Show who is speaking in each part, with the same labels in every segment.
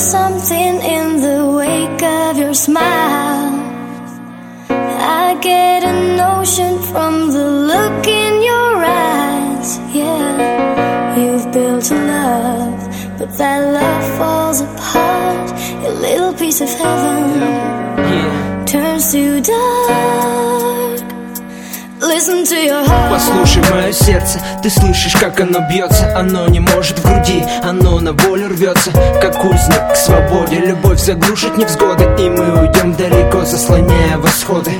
Speaker 1: something in the wake of your smile. I get a notion from the look in your eyes. Yeah, you've built a love, but that love falls apart. A little piece of heaven turns to dark.
Speaker 2: Послушай мое сердце, ты слышишь, как оно бьется. Оно не может в груди, оно на волю рвется. Как узник к свободе, любовь заглушит невзгоды. И мы уйдем далеко, заслоняя восходы.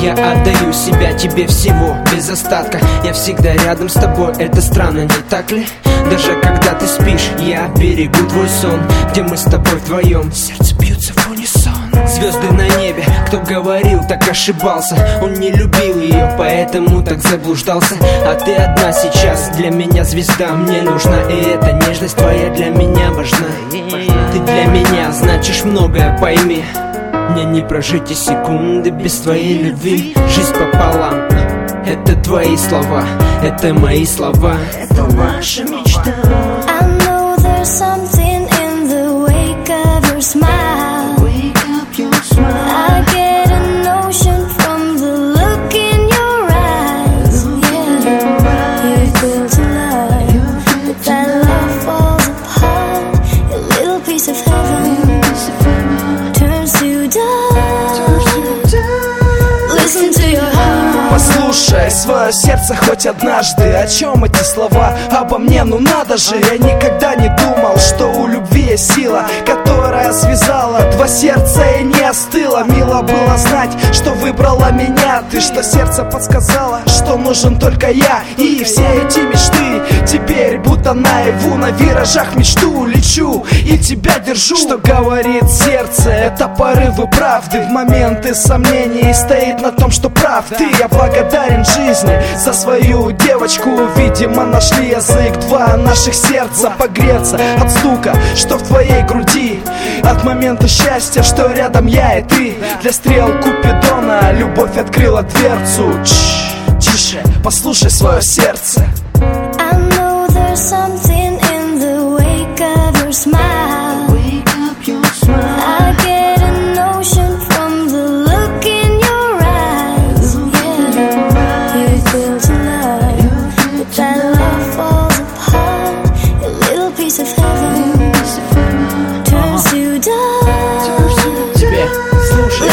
Speaker 2: Я отдаю себя тебе всего, без остатка. Я всегда рядом с тобой, это странно, не так ли? Даже когда ты спишь, я берегу твой сон. Где мы с тобой вдвоем, сердце бьется в унисон Звезды на небе, кто говорил, так ошибался. Он не любил ее, поэтому так заблуждался. А ты одна сейчас, для меня звезда. Мне нужна и эта нежность твоя для меня важна. Ты для меня значишь многое, пойми. Мне не прожить и секунды без твоей любви. Жизнь пополам. Это твои слова, это мои слова. Это наша мечта
Speaker 3: Послушай свое сердце хоть однажды. О чем эти слова? Обо мне, ну надо же. Я никогда не думал, что у любви есть сила Которая связала два сердца и не остыла. Мило было знать, что выбрала меня. Ты, что сердце подсказала, что нужен только я И все эти мечты. Теперь будто наяву На виражах мечту лечу и тебя держу. Что говорит сердце, это порывы правды. В моменты сомнений стоит на том, что прав ты. Я благодарен жизни за свою девочку. Видимо нашли язык два наших сердца. Погреться от стука, что в твоей груди. От момента счастья, что рядом я и ты. Для стрел Купидона любовь открыла дверцу. Чш, Тише, послушай свое сердце.
Speaker 1: I know there's something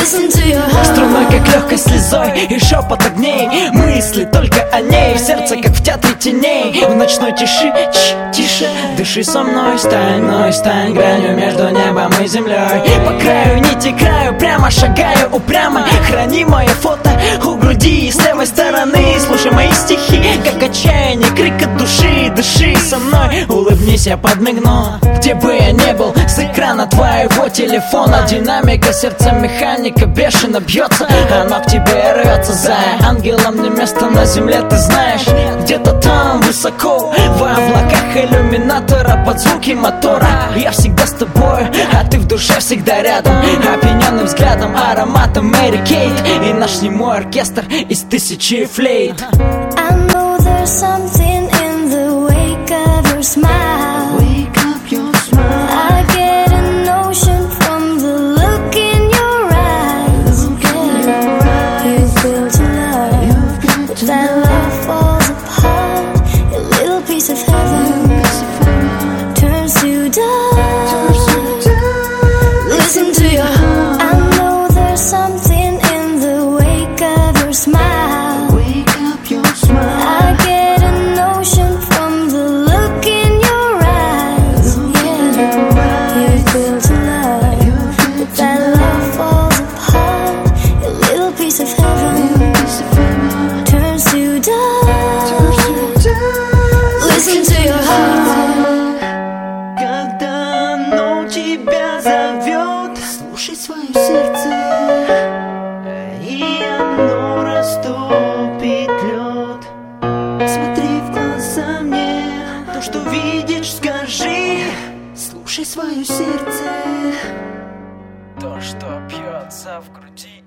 Speaker 4: Струной, как легкой слезой и шепот огней. Мысли только о ней, в сердце, как в театре теней. В ночной тиши, чш, тише. Дыши со мной, стань мной, стань гранью между небом и землей. По краю нити краю, прямо шагаю упрямо. Храни мое фото у груди с левой стороны. Слушай мои стихи, как отчаяние, крик от души. Дыши со мной, улыбнись, я подмигну. Где бы я не был, телефона Динамика, сердце механика бешено бьется. Оно к тебе рвется, за ангелом не место на земле, ты знаешь. Где-то там, высоко, в облаках иллюминатора Под звуки мотора. Я всегда с тобой, а ты в душе всегда рядом. Опьяненным взглядом, ароматом Мэри Кейт. И наш немой оркестр из тысячи флейт.
Speaker 1: I know there's something in the wake of your smile.
Speaker 4: Что видишь, скажи. Слушай свое сердце. То, что бьется в груди